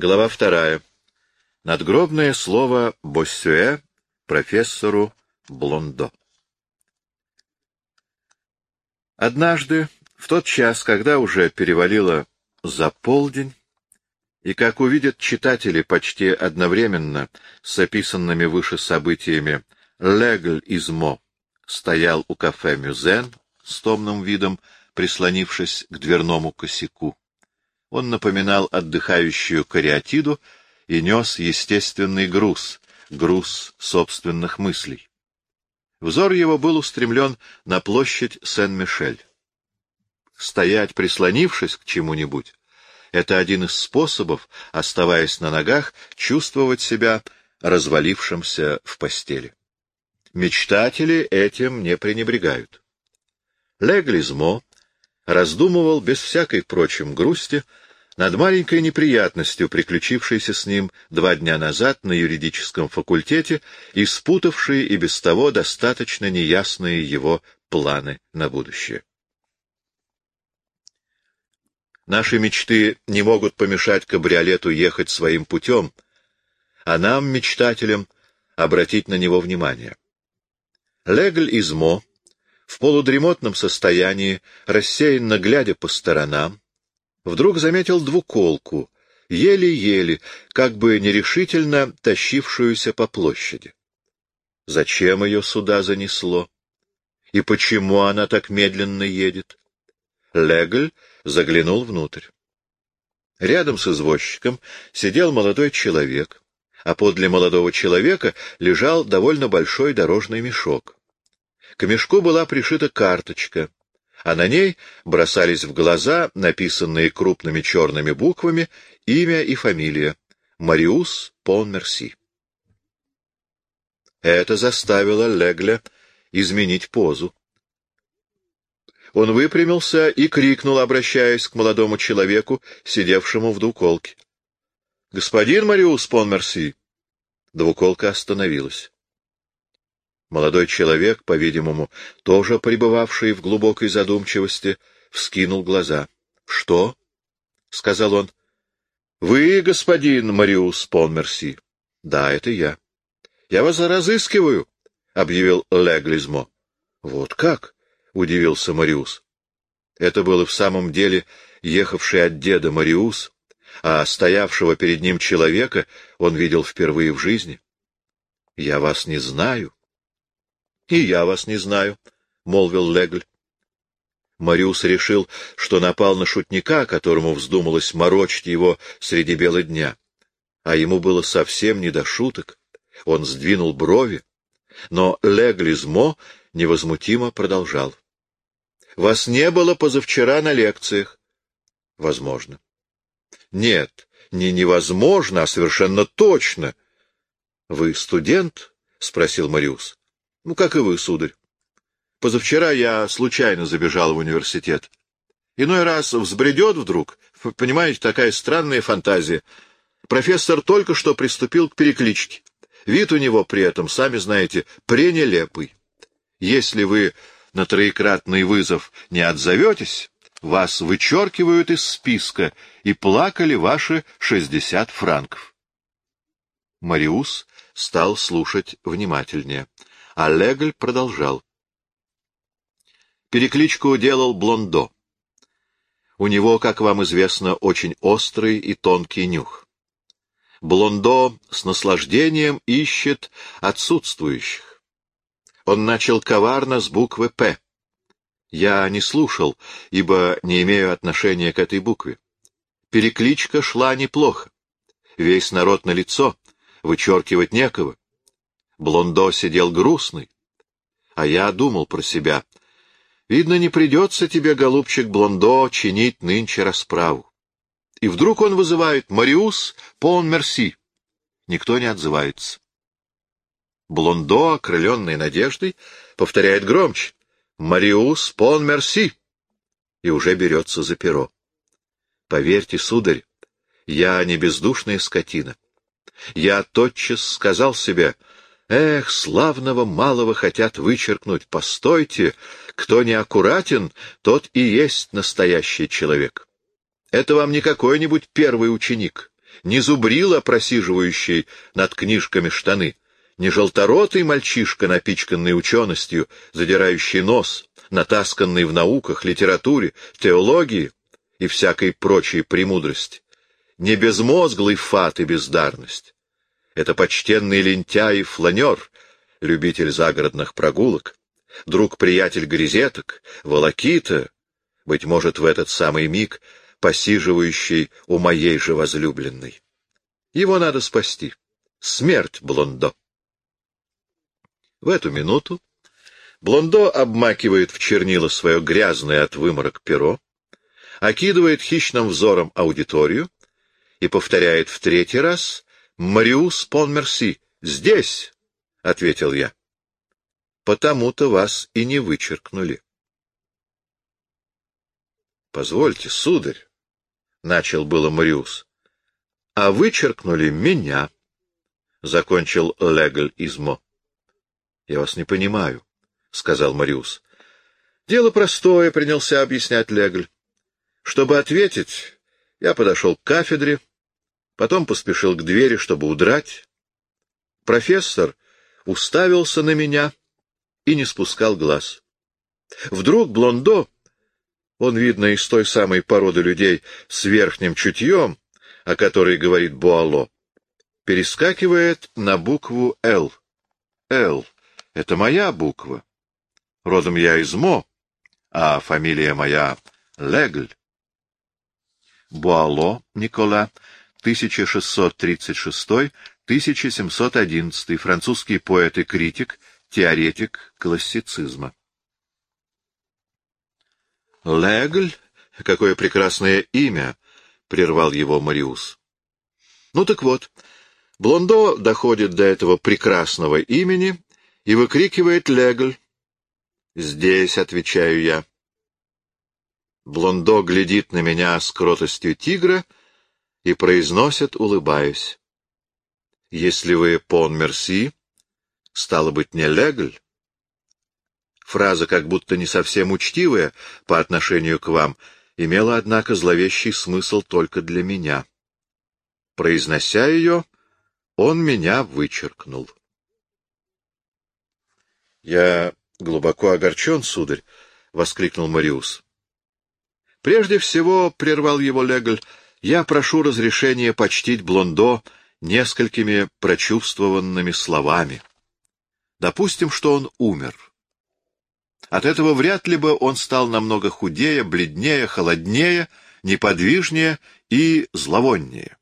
Глава вторая. Надгробное слово Боссюэ профессору Блондо. Однажды, в тот час, когда уже перевалило за полдень, и, как увидят читатели почти одновременно с описанными выше событиями, Легль Измо стоял у кафе Мюзен с томным видом, прислонившись к дверному косяку. Он напоминал отдыхающую кариатиду и нес естественный груз, груз собственных мыслей. Взор его был устремлен на площадь Сен-Мишель. Стоять, прислонившись к чему-нибудь, это один из способов, оставаясь на ногах, чувствовать себя развалившимся в постели. Мечтатели этим не пренебрегают. Леглизмо раздумывал без всякой, прочим, грусти над маленькой неприятностью, приключившейся с ним два дня назад на юридическом факультете и спутавшей и без того достаточно неясные его планы на будущее. Наши мечты не могут помешать кабриолету ехать своим путем, а нам, мечтателям, обратить на него внимание. Легль Измо в полудремотном состоянии, рассеянно глядя по сторонам, вдруг заметил двуколку, еле-еле, как бы нерешительно тащившуюся по площади. Зачем ее сюда занесло? И почему она так медленно едет? Легль заглянул внутрь. Рядом с извозчиком сидел молодой человек, а подле молодого человека лежал довольно большой дорожный мешок. К мешку была пришита карточка, а на ней бросались в глаза написанные крупными черными буквами имя и фамилия — Мариус Понмерси. Это заставило Легля изменить позу. Он выпрямился и крикнул, обращаясь к молодому человеку, сидевшему в двуколке. — Господин Мариус Понмерси! Двуколка остановилась. Молодой человек, по-видимому, тоже пребывавший в глубокой задумчивости, вскинул глаза. — Что? — сказал он. — Вы, господин Мариус Понмерси? — Да, это я. — Я вас разыскиваю, — объявил Леглизмо. — Вот как? — удивился Мариус. Это был и в самом деле ехавший от деда Мариус, а стоявшего перед ним человека он видел впервые в жизни. — Я вас не знаю, — И я вас не знаю, — молвил Легль. Мариус решил, что напал на шутника, которому вздумалось морочить его среди бела дня. А ему было совсем не до шуток. Он сдвинул брови, но Леглизмо невозмутимо продолжал. — Вас не было позавчера на лекциях. — Возможно. — Нет, не невозможно, а совершенно точно. — Вы студент? — спросил Мариус. Ну, как и вы, сударь. Позавчера я случайно забежал в университет. Иной раз взбредет вдруг, понимаете, такая странная фантазия. Профессор только что приступил к перекличке. Вид у него при этом, сами знаете, пренелепый. Если вы на троекратный вызов не отзоветесь, вас вычеркивают из списка, и плакали ваши шестьдесят франков. Мариус стал слушать внимательнее а Легль продолжал. Перекличку делал Блондо. У него, как вам известно, очень острый и тонкий нюх. Блондо с наслаждением ищет отсутствующих. Он начал коварно с буквы «П». Я не слушал, ибо не имею отношения к этой букве. Перекличка шла неплохо. Весь народ на лицо, вычеркивать некого. Блондо сидел грустный, а я думал про себя. Видно, не придется тебе, голубчик Блондо, чинить нынче расправу. И вдруг он вызывает «Мариус, пон мерси». Никто не отзывается. Блондо, окрыленный надеждой, повторяет громче «Мариус, пон мерси» и уже берется за перо. Поверьте, сударь, я не бездушная скотина. Я тотчас сказал себе — Эх, славного малого хотят вычеркнуть. Постойте, кто не аккуратен, тот и есть настоящий человек. Это вам не какой-нибудь первый ученик, не зубрила, просиживающий над книжками штаны, не желторотый мальчишка, напичканный ученостью, задирающий нос, натасканный в науках, литературе, теологии и всякой прочей премудрости, не безмозглый фат и бездарность. Это почтенный лентяй и фланер, любитель загородных прогулок, друг-приятель грезеток, волокита, быть может, в этот самый миг посиживающий у моей же возлюбленной. Его надо спасти. Смерть Блондо. В эту минуту Блондо обмакивает в чернила свое грязное от выморок перо, окидывает хищным взором аудиторию и повторяет в третий раз «Мариус Пон Мерси, здесь!» — ответил я. «Потому-то вас и не вычеркнули». «Позвольте, сударь», — начал было Мариус, — «а вычеркнули меня», — закончил Легль Измо. «Я вас не понимаю», — сказал Мариус. «Дело простое», — принялся объяснять Легль. Чтобы ответить, я подошел к кафедре, потом поспешил к двери, чтобы удрать. Профессор уставился на меня и не спускал глаз. Вдруг Блондо, он, видно, из той самой породы людей с верхним чутьем, о которой говорит Буало, перескакивает на букву «Л». «Л» — это моя буква. Родом я из Мо, а фамилия моя Легль. Буало Никола, 1636-1711, французский поэт и критик, теоретик классицизма. Легль, какое прекрасное имя, — прервал его Мариус. Ну так вот, Блондо доходит до этого прекрасного имени и выкрикивает Легль. «Здесь», — отвечаю я. Блондо глядит на меня с кротостью тигра и произносит, улыбаясь. «Если вы пон мерси, стало быть, не легль?» Фраза, как будто не совсем учтивая по отношению к вам, имела, однако, зловещий смысл только для меня. Произнося ее, он меня вычеркнул. — Я глубоко огорчен, сударь, — воскликнул Мариус. Прежде всего, — прервал его Легль, — я прошу разрешения почтить Блондо несколькими прочувствованными словами. Допустим, что он умер. От этого вряд ли бы он стал намного худее, бледнее, холоднее, неподвижнее и зловоннее.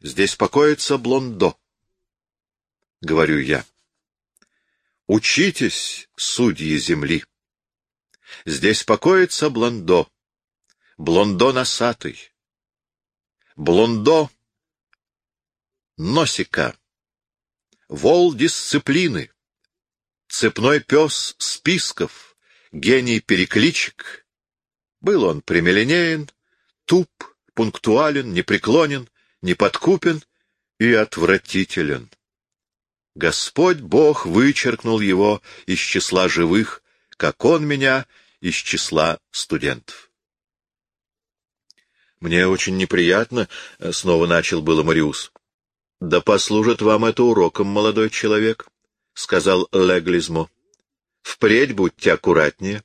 Здесь покоится Блондо, — говорю я. Учитесь, судьи земли. Здесь покоится Блондо. Блондо носатый. Блондо носика. Вол дисциплины. Цепной пес списков. Гений перекличек. Был он прямолинеен, туп, пунктуален, непреклонен, неподкупен и отвратителен. Господь Бог вычеркнул его из числа живых, как он меня из числа студентов. «Мне очень неприятно», — снова начал было Мариус. «Да послужит вам это уроком, молодой человек», — сказал Леглизмо. «Впредь будьте аккуратнее.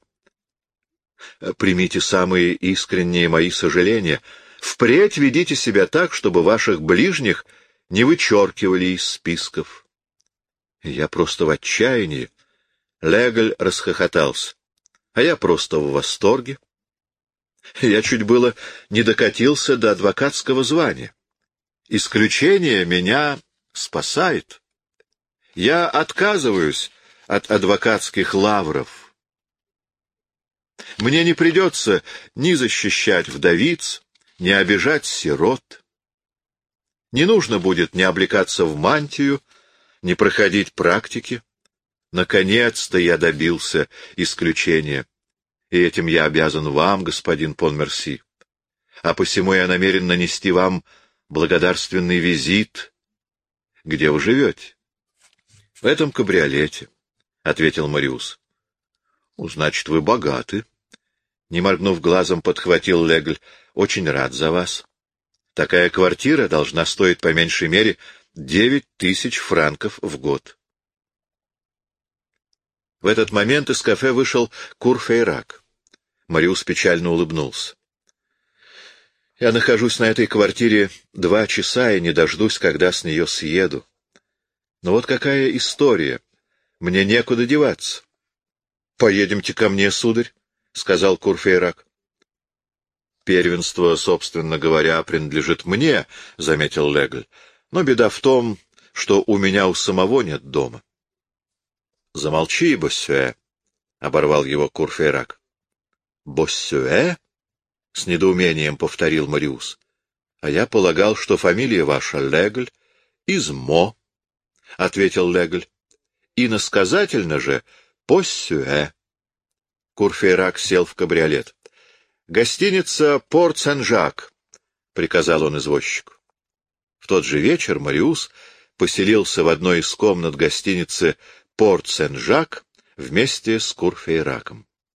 Примите самые искренние мои сожаления. Впредь ведите себя так, чтобы ваших ближних не вычеркивали из списков». Я просто в отчаянии. Легль расхохотался а я просто в восторге. Я чуть было не докатился до адвокатского звания. Исключение меня спасает. Я отказываюсь от адвокатских лавров. Мне не придется ни защищать вдовиц, ни обижать сирот. Не нужно будет ни облекаться в мантию, ни проходить практики. Наконец-то я добился исключения. И этим я обязан вам, господин Понмерси. А посему я намерен нанести вам благодарственный визит. Где вы живете? — В этом кабриолете, — ответил Мариус. — Значит, вы богаты. Не моргнув глазом, подхватил Легль. — Очень рад за вас. Такая квартира должна стоить по меньшей мере девять тысяч франков в год. В этот момент из кафе вышел Курфейрак. Мариус печально улыбнулся. «Я нахожусь на этой квартире два часа и не дождусь, когда с нее съеду. Но вот какая история. Мне некуда деваться. — Поедемте ко мне, сударь, — сказал Курфейрак. — Первенство, собственно говоря, принадлежит мне, — заметил Легль. — Но беда в том, что у меня у самого нет дома. — Замолчи, Боссюэ, — оборвал его Курфейрак. — Боссюэ? — с недоумением повторил Мариус. — А я полагал, что фамилия ваша Легль из Мо, — ответил Легль. — И насказательно же Поссюэ. Курфейрак сел в кабриолет. — Гостиница Порт Сен-Жак, — приказал он извозчику. В тот же вечер Мариус поселился в одной из комнат гостиницы Порт Сен-Жак вместе с Курфейраком.